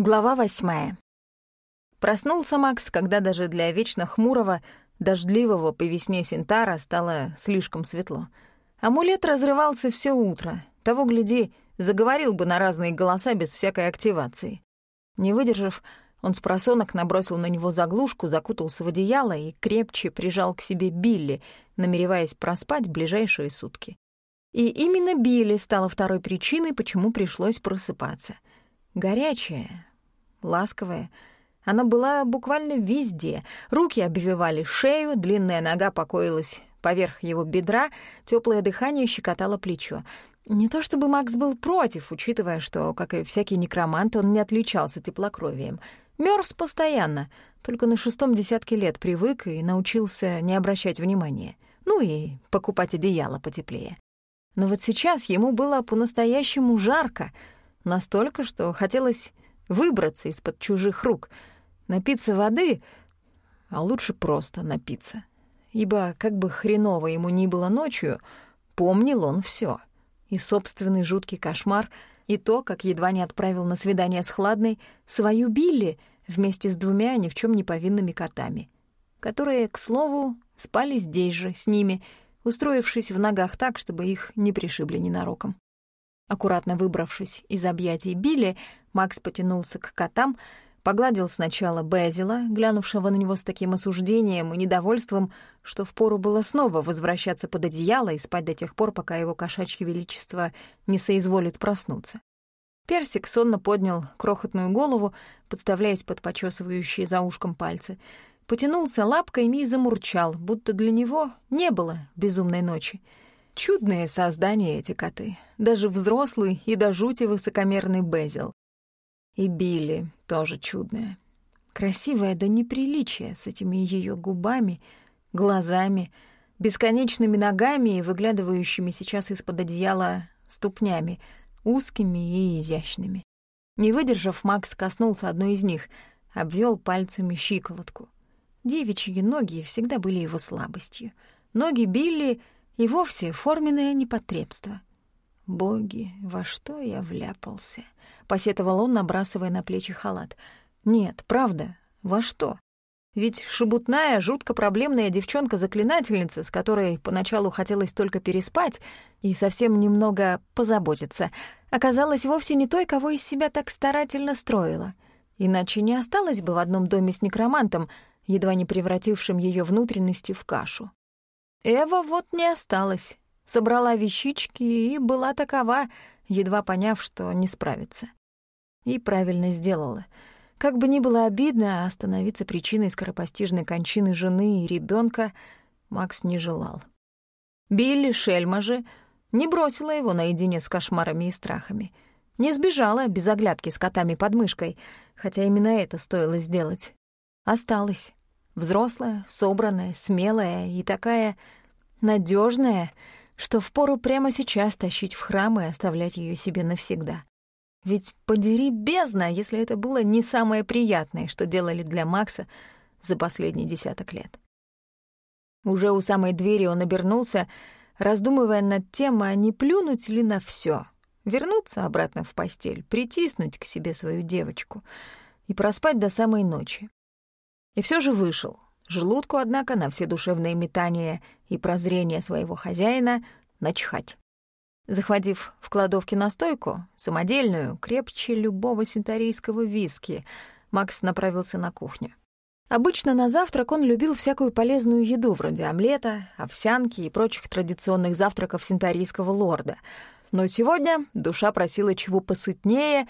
Глава восьмая. Проснулся Макс, когда даже для вечно хмурого, дождливого по весне Синтара стало слишком светло. Амулет разрывался все утро. Того, гляди, заговорил бы на разные голоса без всякой активации. Не выдержав, он с просонок набросил на него заглушку, закутался в одеяло и крепче прижал к себе Билли, намереваясь проспать ближайшие сутки. И именно Билли стала второй причиной, почему пришлось просыпаться. Горячая, ласковая. Она была буквально везде. Руки обвивали шею, длинная нога покоилась поверх его бедра, теплое дыхание щекотало плечо. Не то чтобы Макс был против, учитывая, что, как и всякий некромант, он не отличался теплокровием. Мёрз постоянно, только на шестом десятке лет привык и научился не обращать внимания. Ну и покупать одеяло потеплее. Но вот сейчас ему было по-настоящему жарко, настолько, что хотелось выбраться из-под чужих рук, напиться воды, а лучше просто напиться. Ибо, как бы хреново ему ни было ночью, помнил он все: И собственный жуткий кошмар, и то, как едва не отправил на свидание с Хладной свою Билли вместе с двумя ни в чем не повинными котами, которые, к слову, спали здесь же, с ними, устроившись в ногах так, чтобы их не пришибли ненароком. Аккуратно выбравшись из объятий Билли, Макс потянулся к котам, погладил сначала Безила, глянувшего на него с таким осуждением и недовольством, что впору было снова возвращаться под одеяло и спать до тех пор, пока его кошачье величество не соизволит проснуться. Персик сонно поднял крохотную голову, подставляясь под почесывающие за ушком пальцы, потянулся лапками и замурчал, будто для него не было безумной ночи — Чудные создания эти коты. Даже взрослый и до жути высокомерный Безил. И Билли тоже чудная. Красивая до неприличия с этими ее губами, глазами, бесконечными ногами и выглядывающими сейчас из-под одеяла ступнями, узкими и изящными. Не выдержав, Макс коснулся одной из них, обвел пальцами щиколотку. Девичьи ноги всегда были его слабостью. Ноги Билли — и вовсе форменное непотребство. «Боги, во что я вляпался?» — посетовал он, набрасывая на плечи халат. «Нет, правда, во что?» Ведь шебутная, жутко проблемная девчонка-заклинательница, с которой поначалу хотелось только переспать и совсем немного позаботиться, оказалась вовсе не той, кого из себя так старательно строила. Иначе не осталось бы в одном доме с некромантом, едва не превратившим ее внутренности в кашу. Эва вот не осталась, собрала вещички и была такова, едва поняв, что не справится. И правильно сделала. Как бы ни было обидно, остановиться причиной скоропостижной кончины жены и ребенка Макс не желал. Билли Шельма же не бросила его наедине с кошмарами и страхами. Не сбежала без оглядки с котами под мышкой, хотя именно это стоило сделать. Осталась. Взрослая, собранная, смелая и такая надежная, что впору прямо сейчас тащить в храм и оставлять ее себе навсегда. Ведь подери бездна, если это было не самое приятное, что делали для Макса за последний десяток лет. Уже у самой двери он обернулся, раздумывая над тем, а не плюнуть ли на все, вернуться обратно в постель, притиснуть к себе свою девочку и проспать до самой ночи. И все же вышел. Желудку, однако, на все душевные метания и прозрения своего хозяина начхать. Захватив в кладовке настойку, самодельную, крепче любого синтарийского виски, Макс направился на кухню. Обычно на завтрак он любил всякую полезную еду, вроде омлета, овсянки и прочих традиционных завтраков синтарийского лорда. Но сегодня душа просила чего посытнее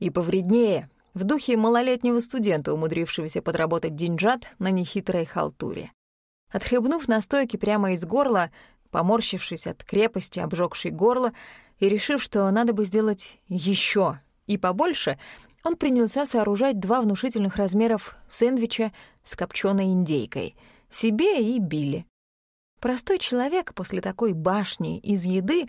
и повреднее, в духе малолетнего студента, умудрившегося подработать деньжат на нехитрой халтуре. Отхлебнув настойки прямо из горла, поморщившись от крепости, обжегшей горло, и решив, что надо бы сделать еще и побольше, он принялся сооружать два внушительных размеров сэндвича с копченой индейкой, себе и Билли. Простой человек после такой башни из еды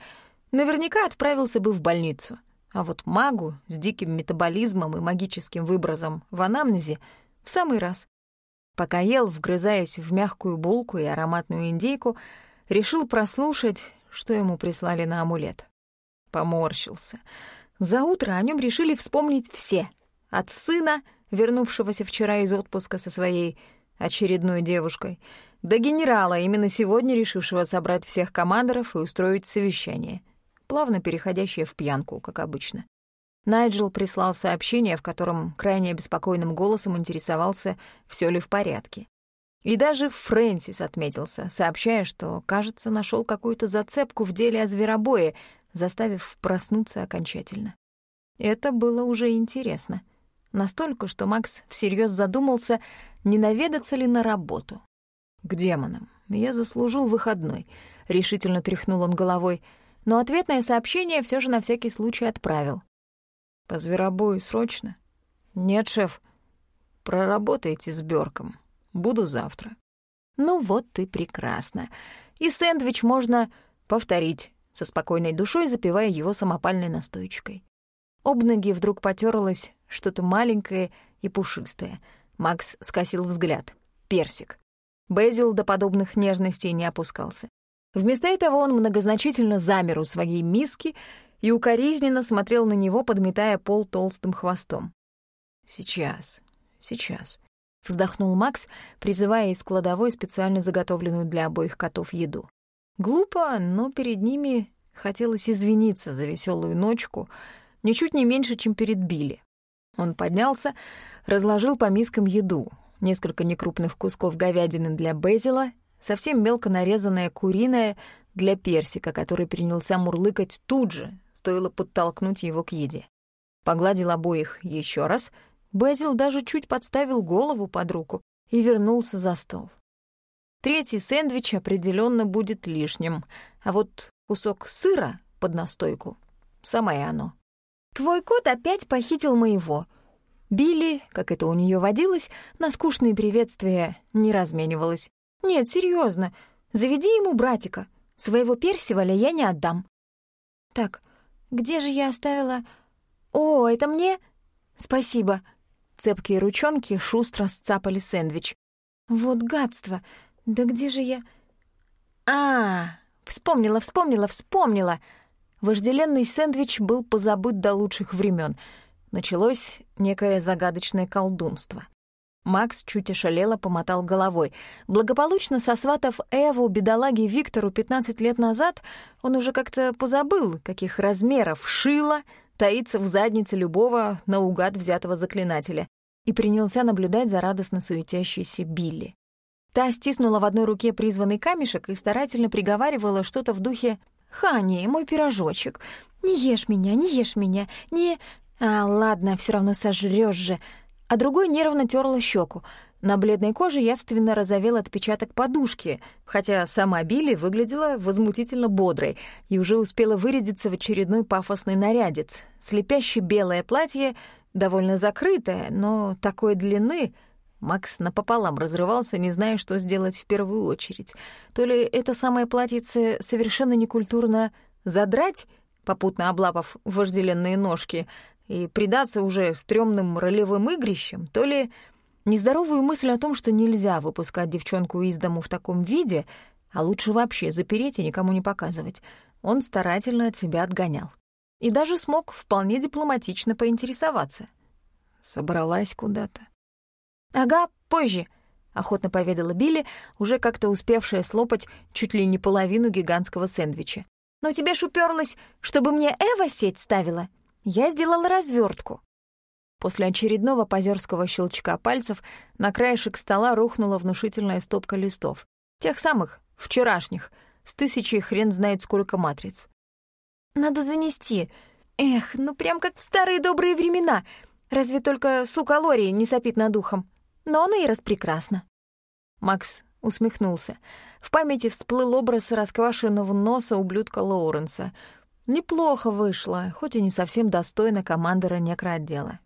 наверняка отправился бы в больницу — а вот магу с диким метаболизмом и магическим выбросом в анамнезе в самый раз. Пока ел, вгрызаясь в мягкую булку и ароматную индейку, решил прослушать, что ему прислали на амулет. Поморщился. За утро о нем решили вспомнить все, от сына, вернувшегося вчера из отпуска со своей очередной девушкой, до генерала, именно сегодня решившего собрать всех командоров и устроить совещание, плавно переходящее в пьянку, как обычно. Найджел прислал сообщение, в котором крайне обеспокоенным голосом интересовался, все ли в порядке. И даже Фрэнсис отметился, сообщая, что, кажется, нашел какую-то зацепку в деле о зверобое, заставив проснуться окончательно. Это было уже интересно. Настолько, что Макс всерьез задумался, не наведаться ли на работу. «К демонам. Я заслужил выходной», — решительно тряхнул он головой, но ответное сообщение все же на всякий случай отправил. По зверобою срочно? Нет, шеф. Проработайте с Бёрком. Буду завтра. Ну вот ты прекрасно. И сэндвич можно повторить, со спокойной душой запивая его самопальной настойчикой. Об ноги вдруг потерлось что-то маленькое и пушистое. Макс скосил взгляд. Персик. Безил до подобных нежностей не опускался. Вместо этого он многозначительно замер у своей миски и укоризненно смотрел на него, подметая пол толстым хвостом. «Сейчас, сейчас», — вздохнул Макс, призывая из кладовой специально заготовленную для обоих котов еду. Глупо, но перед ними хотелось извиниться за веселую ночку, ничуть не меньше, чем перед Билли. Он поднялся, разложил по мискам еду, несколько некрупных кусков говядины для Безила, совсем мелко нарезанная куриная для персика, который принялся мурлыкать тут же, стоило подтолкнуть его к еде. Погладил обоих еще раз, Безил даже чуть подставил голову под руку и вернулся за стол. Третий сэндвич определенно будет лишним, а вот кусок сыра под настойку — самое оно. «Твой кот опять похитил моего». Билли, как это у нее водилось, на скучные приветствия не разменивалась. «Нет, серьезно, заведи ему братика. Своего Персиваля я не отдам». «Так, где же я оставила... О, это мне? Спасибо. Цепкие ручонки шустро сцапали сэндвич. Вот гадство. Да где же я... А, вспомнила, вспомнила, вспомнила. Вожделенный сэндвич был позабыт до лучших времен. Началось некое загадочное колдунство. Макс чуть ошалело помотал головой. Благополучно сосватав Эву бедолаге Виктору 15 лет назад, он уже как-то позабыл, каких размеров шило таится в заднице любого наугад взятого заклинателя, и принялся наблюдать за радостно суетящейся Билли. Та стиснула в одной руке призванный камешек и старательно приговаривала что-то в духе «Хани, мой пирожочек, не ешь меня, не ешь меня, не...» «А, ладно, все равно сожрёшь же», а другой нервно терла щеку. На бледной коже явственно разовел отпечаток подушки, хотя сама Билли выглядела возмутительно бодрой и уже успела вырядиться в очередной пафосный нарядец. Слепяще белое платье, довольно закрытое, но такой длины... Макс напополам разрывался, не зная, что сделать в первую очередь. То ли это самое платьице совершенно некультурно задрать, попутно облапав вожделенные ножки, и предаться уже стрёмным ролевым игрищам, то ли нездоровую мысль о том, что нельзя выпускать девчонку из дому в таком виде, а лучше вообще запереть и никому не показывать, он старательно от себя отгонял. И даже смог вполне дипломатично поинтересоваться. Собралась куда-то. «Ага, позже», — охотно поведала Билли, уже как-то успевшая слопать чуть ли не половину гигантского сэндвича. «Но тебе ж уперлась, чтобы мне Эва сеть ставила?» Я сделала развертку. После очередного позерского щелчка пальцев на краешек стола рухнула внушительная стопка листов. Тех самых, вчерашних, с тысячей хрен знает сколько матриц. «Надо занести. Эх, ну прям как в старые добрые времена. Разве только сука Лори не сопит над ухом. Но она и распрекрасна». Макс усмехнулся. В памяти всплыл образ расквашенного носа ублюдка Лоуренса — Неплохо вышло, хоть и не совсем достойно командора некроотдела.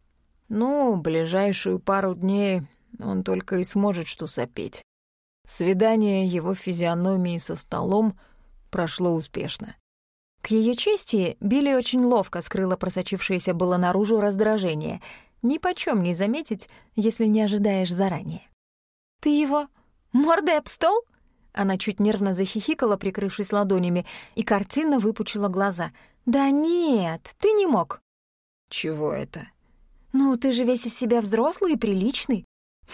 Ну, ближайшую пару дней он только и сможет что сопеть. Свидание его физиономии со столом прошло успешно. К ее чести, Билли очень ловко скрыла просочившееся было наружу раздражение. Ни почем не заметить, если не ожидаешь заранее. «Ты его мордой об стол?» Она чуть нервно захихикала, прикрывшись ладонями, и картинно выпучила глаза. «Да нет, ты не мог». «Чего это?» «Ну, ты же весь из себя взрослый и приличный.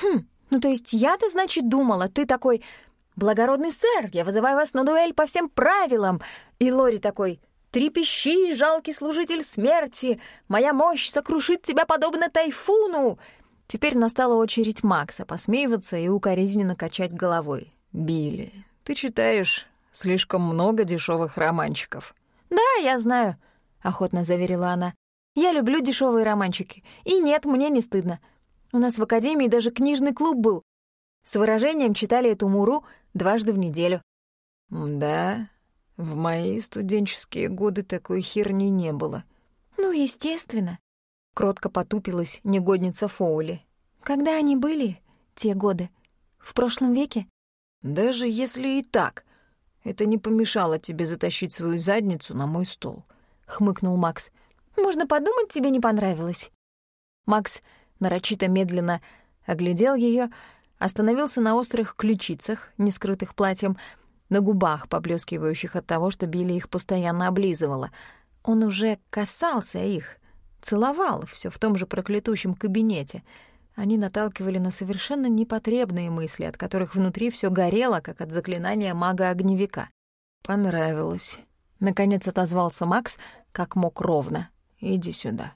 Хм, ну то есть я-то, значит, думала, ты такой «Благородный сэр, я вызываю вас на дуэль по всем правилам». И Лори такой «Трепещи, жалкий служитель смерти, моя мощь сокрушит тебя подобно тайфуну». Теперь настала очередь Макса посмеиваться и укоризненно качать головой. «Билли, ты читаешь слишком много дешевых романчиков». «Да, я знаю», — охотно заверила она. «Я люблю дешевые романчики. И нет, мне не стыдно. У нас в академии даже книжный клуб был. С выражением читали эту муру дважды в неделю. Да, в мои студенческие годы такой херни не было. Ну, естественно. Кротко потупилась негодница Фоули. Когда они были, те годы? В прошлом веке? Даже если и так, это не помешало тебе затащить свою задницу на мой стол, — хмыкнул Макс. Можно подумать, тебе не понравилось. Макс нарочито медленно оглядел ее, остановился на острых ключицах, не скрытых платьем, на губах, поблескивающих от того, что Билли их постоянно облизывала. Он уже касался их, целовал, все в том же проклятущем кабинете. Они наталкивали на совершенно непотребные мысли, от которых внутри все горело, как от заклинания мага-огневика. «Понравилось». Наконец отозвался Макс, как мог ровно. «Иди сюда».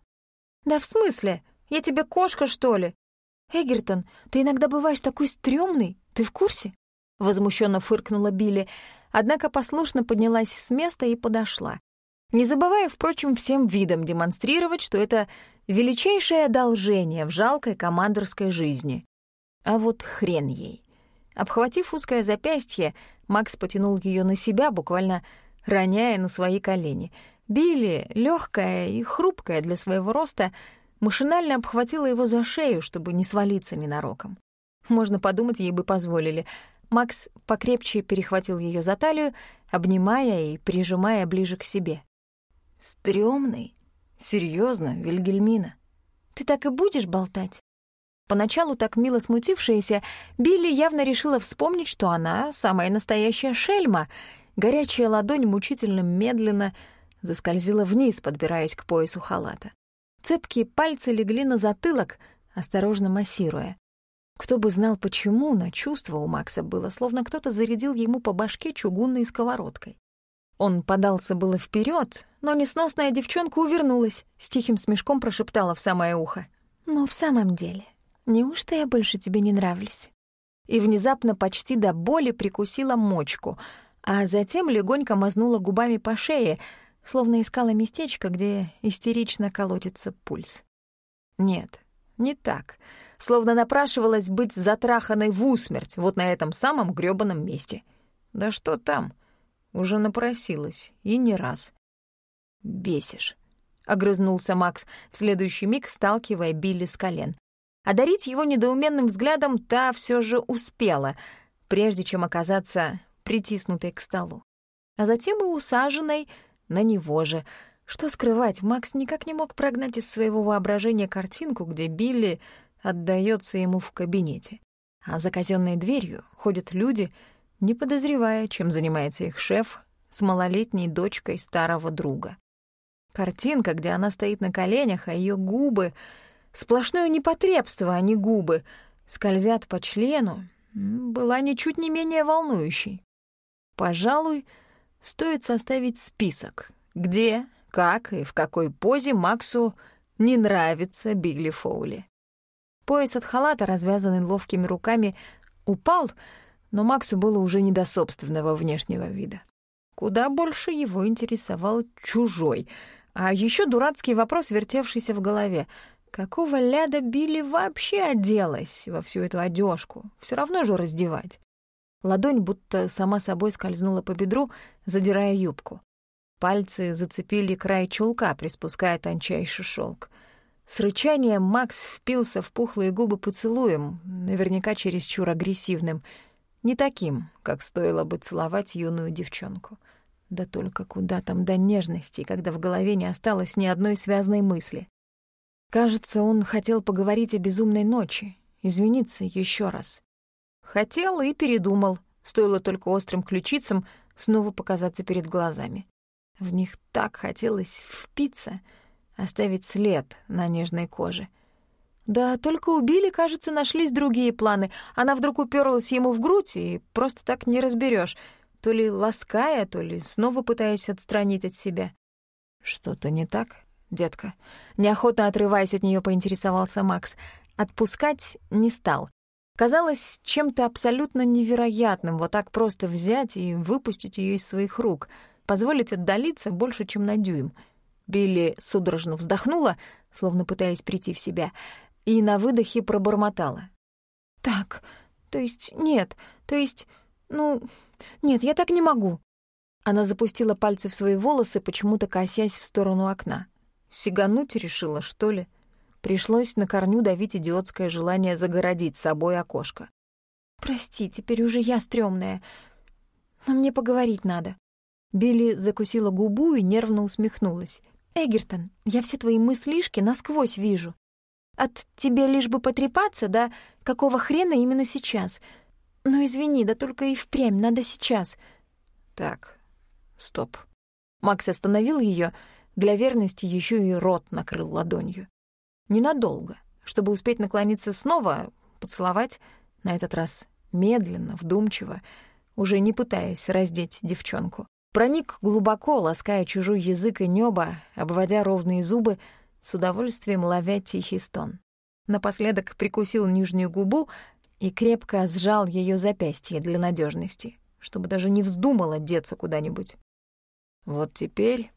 «Да в смысле? Я тебе кошка, что ли?» «Эгертон, ты иногда бываешь такой стрёмный, ты в курсе?» Возмущенно фыркнула Билли, однако послушно поднялась с места и подошла. Не забывая, впрочем, всем видом демонстрировать, что это величайшее одолжение в жалкой командорской жизни. А вот хрен ей. Обхватив узкое запястье, Макс потянул ее на себя, буквально роняя на свои колени. Билли, легкая и хрупкая для своего роста, машинально обхватила его за шею, чтобы не свалиться ненароком. Можно подумать, ей бы позволили. Макс покрепче перехватил ее за талию, обнимая и прижимая ближе к себе. «Стрёмный? Серьезно, Вильгельмина? Ты так и будешь болтать?» Поначалу так мило смутившаяся, Билли явно решила вспомнить, что она — самая настоящая шельма. Горячая ладонь мучительно медленно заскользила вниз, подбираясь к поясу халата. Цепкие пальцы легли на затылок, осторожно массируя. Кто бы знал почему, на чувство у Макса было, словно кто-то зарядил ему по башке чугунной сковородкой. Он подался было вперед, но несносная девчонка увернулась, с тихим смешком прошептала в самое ухо. «Ну, в самом деле, неужто я больше тебе не нравлюсь?» И внезапно почти до боли прикусила мочку, а затем легонько мазнула губами по шее — словно искала местечко, где истерично колотится пульс. Нет, не так. Словно напрашивалась быть затраханной в усмерть вот на этом самом грёбаном месте. Да что там? Уже напросилась, и не раз. «Бесишь», — огрызнулся Макс, в следующий миг сталкивая Билли с колен. Одарить его недоуменным взглядом та все же успела, прежде чем оказаться притиснутой к столу. А затем и усаженной на него же. Что скрывать, Макс никак не мог прогнать из своего воображения картинку, где Билли отдается ему в кабинете. А за казенной дверью ходят люди, не подозревая, чем занимается их шеф с малолетней дочкой старого друга. Картинка, где она стоит на коленях, а ее губы — сплошное непотребство, а не губы — скользят по члену, была ничуть не менее волнующей. Пожалуй, стоит составить список, где, как и в какой позе Максу не нравится Билли Фоули. Пояс от халата, развязанный ловкими руками, упал, но Максу было уже не до собственного внешнего вида. Куда больше его интересовал чужой, а еще дурацкий вопрос, вертевшийся в голове. Какого ляда Билли вообще оделась во всю эту одежку? Все равно же раздевать. Ладонь будто сама собой скользнула по бедру, задирая юбку. Пальцы зацепили край чулка, приспуская тончайший шелк. С рычанием Макс впился в пухлые губы поцелуем, наверняка чересчур агрессивным, не таким, как стоило бы целовать юную девчонку. Да только куда там до нежности, когда в голове не осталось ни одной связной мысли. Кажется, он хотел поговорить о безумной ночи, извиниться еще раз. Хотел и передумал, стоило только острым ключицам снова показаться перед глазами. В них так хотелось впиться, оставить след на нежной коже. Да только у Билли, кажется, нашлись другие планы. Она вдруг уперлась ему в грудь, и просто так не разберешь, то ли лаская, то ли снова пытаясь отстранить от себя. «Что-то не так, детка?» Неохотно отрываясь от нее, поинтересовался Макс. Отпускать не стал. Казалось чем-то абсолютно невероятным вот так просто взять и выпустить ее из своих рук, позволить отдалиться больше, чем на дюйм. Билли судорожно вздохнула, словно пытаясь прийти в себя — и на выдохе пробормотала. «Так, то есть нет, то есть, ну, нет, я так не могу». Она запустила пальцы в свои волосы, почему-то косясь в сторону окна. Сигануть решила, что ли? Пришлось на корню давить идиотское желание загородить собой окошко. «Прости, теперь уже я стрёмная, но мне поговорить надо». Билли закусила губу и нервно усмехнулась. «Эгертон, я все твои мыслишки насквозь вижу. От тебе лишь бы потрепаться, да? Какого хрена именно сейчас? Ну, извини, да только и впрямь надо сейчас. Так, стоп. Макс остановил ее, для верности еще и рот накрыл ладонью. Ненадолго, чтобы успеть наклониться снова, поцеловать, на этот раз медленно, вдумчиво, уже не пытаясь раздеть девчонку. Проник глубоко, лаская чужой язык и небо, обводя ровные зубы, с удовольствием ловя тихий стон. Напоследок прикусил нижнюю губу и крепко сжал ее запястье для надежности, чтобы даже не вздумала деться куда-нибудь. «Вот теперь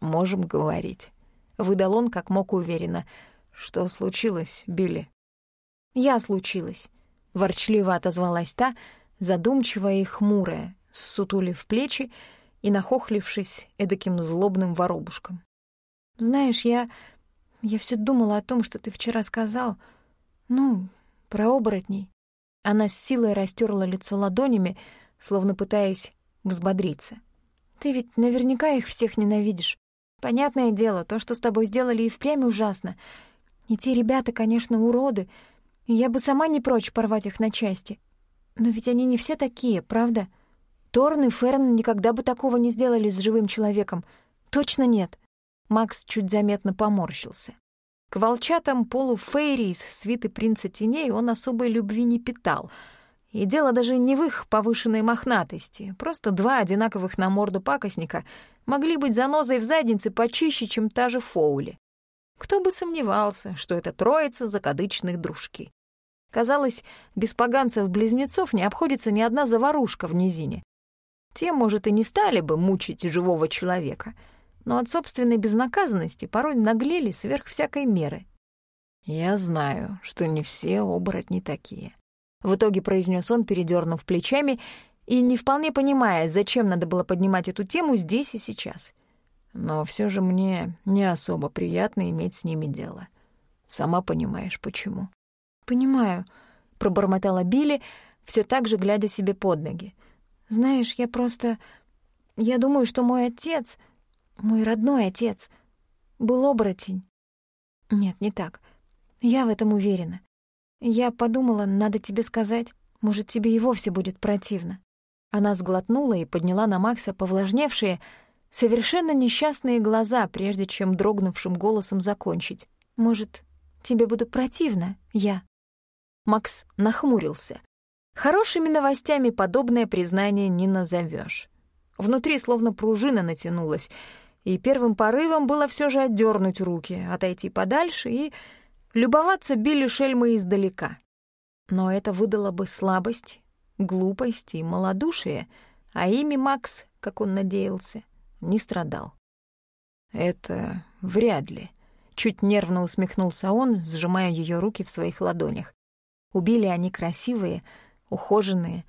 можем говорить», — выдал он как мог уверенно. «Что случилось, Билли?» «Я случилась», — ворчливо отозвалась та, задумчивая и хмурая, ссутулив плечи и нахохлившись эдаким злобным воробушком. «Знаешь, я я все думала о том, что ты вчера сказал. Ну, про оборотней. Она с силой растерла лицо ладонями, словно пытаясь взбодриться. Ты ведь наверняка их всех ненавидишь. Понятное дело, то, что с тобой сделали, и впрямь ужасно. И те ребята, конечно, уроды, и я бы сама не прочь порвать их на части. Но ведь они не все такие, правда? Торн и Ферн никогда бы такого не сделали с живым человеком. Точно нет. Макс чуть заметно поморщился. К волчатам полуфейри из свиты принца теней он особой любви не питал. И дело даже не в их повышенной мохнатости. Просто два одинаковых на морду пакостника могли быть занозой в заднице почище, чем та же Фоули. Кто бы сомневался, что это троица закадычных дружки. Казалось, без поганцев-близнецов не обходится ни одна заварушка в низине. Те, может, и не стали бы мучить живого человека — но от собственной безнаказанности порой наглели сверх всякой меры. «Я знаю, что не все оборотни такие», — в итоге произнес он, передернув плечами и не вполне понимая, зачем надо было поднимать эту тему здесь и сейчас. Но все же мне не особо приятно иметь с ними дело. Сама понимаешь, почему. «Понимаю», — пробормотала Билли, все так же глядя себе под ноги. «Знаешь, я просто... Я думаю, что мой отец...» Мой родной отец был оборотень. Нет, не так. Я в этом уверена. Я подумала, надо тебе сказать, может, тебе и вовсе будет противно. Она сглотнула и подняла на Макса повлажневшие, совершенно несчастные глаза, прежде чем дрогнувшим голосом закончить. «Может, тебе буду противно, я?» Макс нахмурился. Хорошими новостями подобное признание не назовешь. Внутри словно пружина натянулась — и первым порывом было все же отдернуть руки, отойти подальше и любоваться Билли Шельмой издалека. Но это выдало бы слабость, глупость и малодушие, а ими Макс, как он надеялся, не страдал. «Это вряд ли», — чуть нервно усмехнулся он, сжимая ее руки в своих ладонях. Убили они красивые, ухоженные,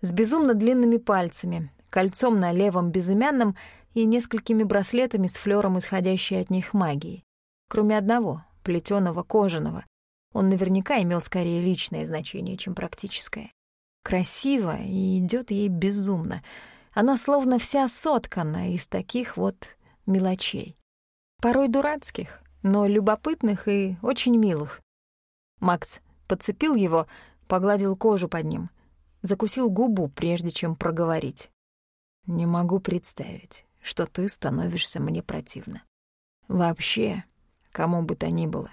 с безумно длинными пальцами, кольцом на левом безымянном — и несколькими браслетами с флером, исходящей от них магии. Кроме одного, плетеного кожаного. Он наверняка имел скорее личное значение, чем практическое. Красиво и идет ей безумно. Она словно вся соткана из таких вот мелочей. Порой дурацких, но любопытных и очень милых. Макс подцепил его, погладил кожу под ним, закусил губу, прежде чем проговорить. «Не могу представить, что ты становишься мне противна. Вообще, кому бы то ни было.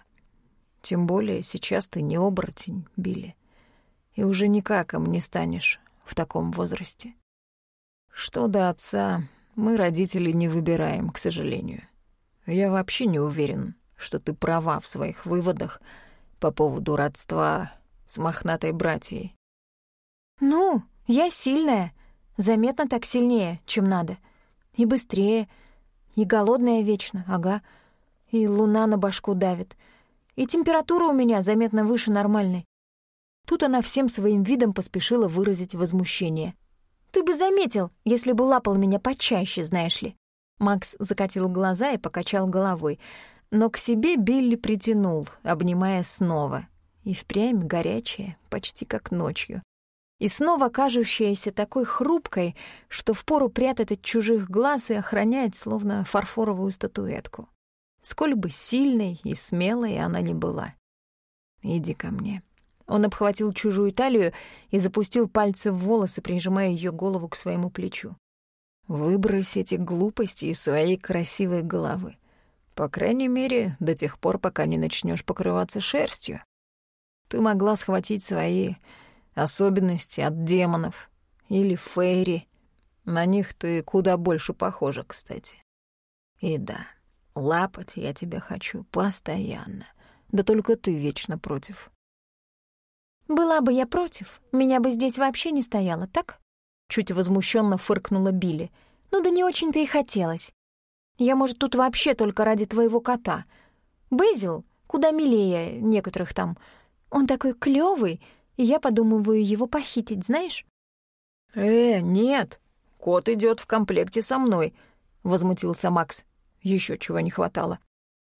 Тем более сейчас ты не оборотень, Билли. И уже никак им не станешь в таком возрасте. Что до отца, мы, родители, не выбираем, к сожалению. Я вообще не уверен, что ты права в своих выводах по поводу родства с мохнатой братьей. «Ну, я сильная, заметно так сильнее, чем надо. И быстрее, и голодная вечно, ага. И луна на башку давит. И температура у меня заметно выше нормальной. Тут она всем своим видом поспешила выразить возмущение. «Ты бы заметил, если бы лапал меня почаще, знаешь ли». Макс закатил глаза и покачал головой, но к себе Билли притянул, обнимая снова. И впрямь горячая, почти как ночью. И снова кажущаяся такой хрупкой, что впору прятать от чужих глаз и охранять, словно фарфоровую статуэтку. Сколь бы сильной и смелой она ни была. «Иди ко мне», он обхватил чужую талию и запустил пальцы в волосы, прижимая ее голову к своему плечу. «Выбрось эти глупости из своей красивой головы. По крайней мере, до тех пор, пока не начнешь покрываться шерстью. Ты могла схватить свои особенности от демонов или фейри. На них ты куда больше похожа, кстати. И да, лапать я тебя хочу постоянно. Да только ты вечно против. «Была бы я против, меня бы здесь вообще не стояло, так?» Чуть возмущенно фыркнула Билли. «Ну да не очень-то и хотелось. Я, может, тут вообще только ради твоего кота. Бейзил куда милее некоторых там. Он такой клёвый, и я подумываю его похитить, знаешь?» «Э, нет, кот идёт в комплекте со мной», — возмутился Макс. Ещё чего не хватало.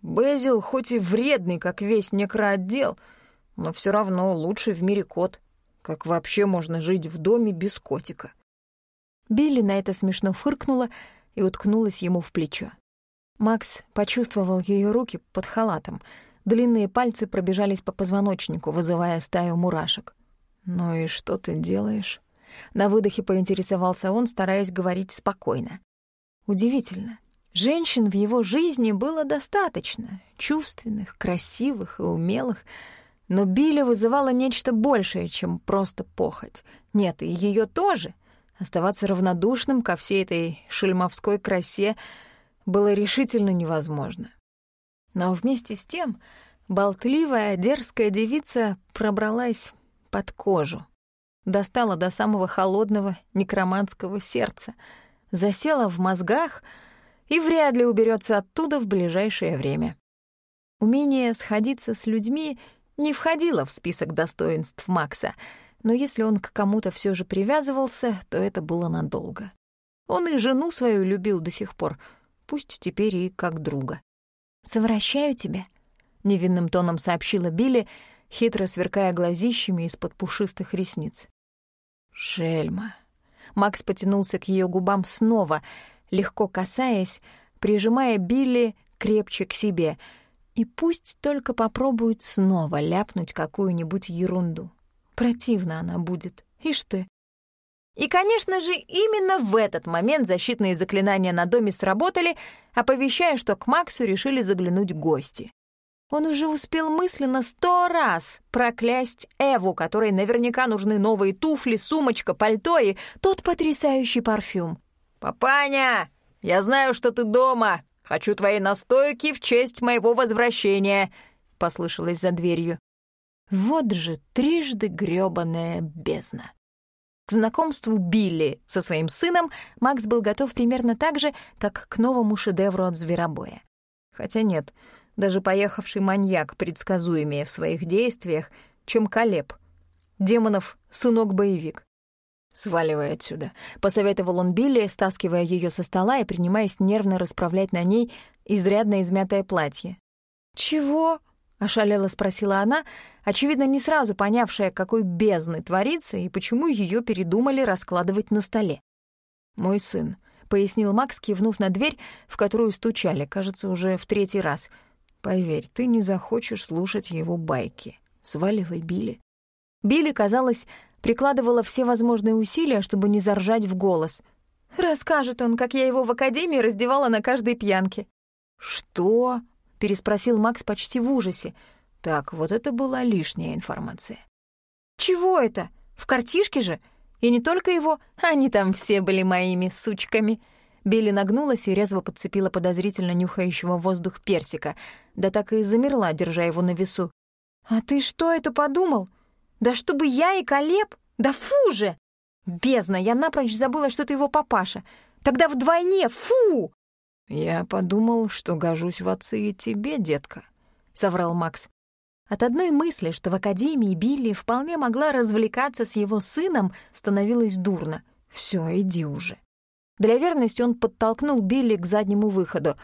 Безил хоть и вредный, как весь некроотдел, — но все равно лучший в мире кот. Как вообще можно жить в доме без котика? Билли на это смешно фыркнула и уткнулась ему в плечо. Макс почувствовал ее руки под халатом. Длинные пальцы пробежались по позвоночнику, вызывая стаю мурашек. «Ну и что ты делаешь?» На выдохе поинтересовался он, стараясь говорить спокойно. Удивительно. Женщин в его жизни было достаточно. Чувственных, красивых и умелых — но Билли вызывала нечто большее, чем просто похоть. Нет, и ее тоже. Оставаться равнодушным ко всей этой шельмовской красе было решительно невозможно. Но вместе с тем болтливая, дерзкая девица пробралась под кожу, достала до самого холодного некроманского сердца, засела в мозгах и вряд ли уберется оттуда в ближайшее время. Умение сходиться с людьми — не входила в список достоинств Макса, но если он к кому-то все же привязывался, то это было надолго. Он и жену свою любил до сих пор, пусть теперь и как друга. «Совращаю тебя», — невинным тоном сообщила Билли, хитро сверкая глазищами из-под пушистых ресниц. «Шельма». Макс потянулся к ее губам снова, легко касаясь, прижимая Билли крепче к себе — и пусть только попробует снова ляпнуть какую-нибудь ерунду. Противно она будет, ишь ты. И, конечно же, именно в этот момент защитные заклинания на доме сработали, оповещая, что к Максу решили заглянуть гости. Он уже успел мысленно сто раз проклясть Эву, которой наверняка нужны новые туфли, сумочка, пальто и тот потрясающий парфюм. «Папаня, я знаю, что ты дома!» Хочу твои настойки в честь моего возвращения», — послышалось за дверью. Вот же трижды грёбаная бездна. К знакомству Билли со своим сыном Макс был готов примерно так же, как к новому шедевру от зверобоя. Хотя нет, даже поехавший маньяк предсказуемее в своих действиях, чем Колеб. Демонов — сынок-боевик. «Сваливай отсюда», — посоветовал он Билли, стаскивая ее со стола и принимаясь нервно расправлять на ней изрядно измятое платье. «Чего?» — ошалела спросила она, очевидно, не сразу понявшая, какой бездны творится и почему ее передумали раскладывать на столе. «Мой сын», — пояснил Макс, кивнув на дверь, в которую стучали, кажется, уже в третий раз. «Поверь, ты не захочешь слушать его байки. Сваливай, Билли». Билли, казалось, прикладывала все возможные усилия, чтобы не заржать в голос. «Расскажет он, как я его в академии раздевала на каждой пьянке». «Что?» — переспросил Макс почти в ужасе. Так, вот это была лишняя информация. «Чего это? В картишке же? И не только его, они там все были моими сучками». Билли нагнулась и резво подцепила подозрительно нюхающего воздух персика, да так и замерла, держа его на весу. «А ты что это подумал? Да чтобы я и Колеб? Да фу же! Бездна, я напрочь забыла, что ты его папаша. Тогда вдвойне фу!» «Я подумал, что гожусь в отцы и тебе, детка», — соврал Макс. От одной мысли, что в Академии Билли вполне могла развлекаться с его сыном, становилось дурно. Все, иди уже. Для верности он подтолкнул Билли к заднему выходу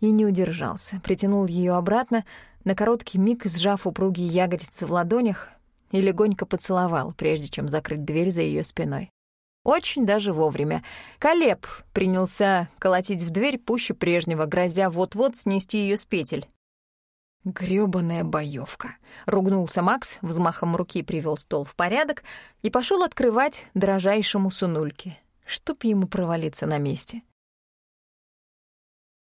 и не удержался, притянул ее обратно, на короткий миг сжав упругие ягодицы в ладонях и легонько поцеловал, прежде чем закрыть дверь за ее спиной. Очень даже вовремя. Колеб принялся колотить в дверь пуще прежнего, грозя вот-вот снести ее с петель. Грёбаная боевка. Ругнулся Макс, взмахом руки привел стол в порядок и пошел открывать дрожайшему сунульке, чтоб ему провалиться на месте.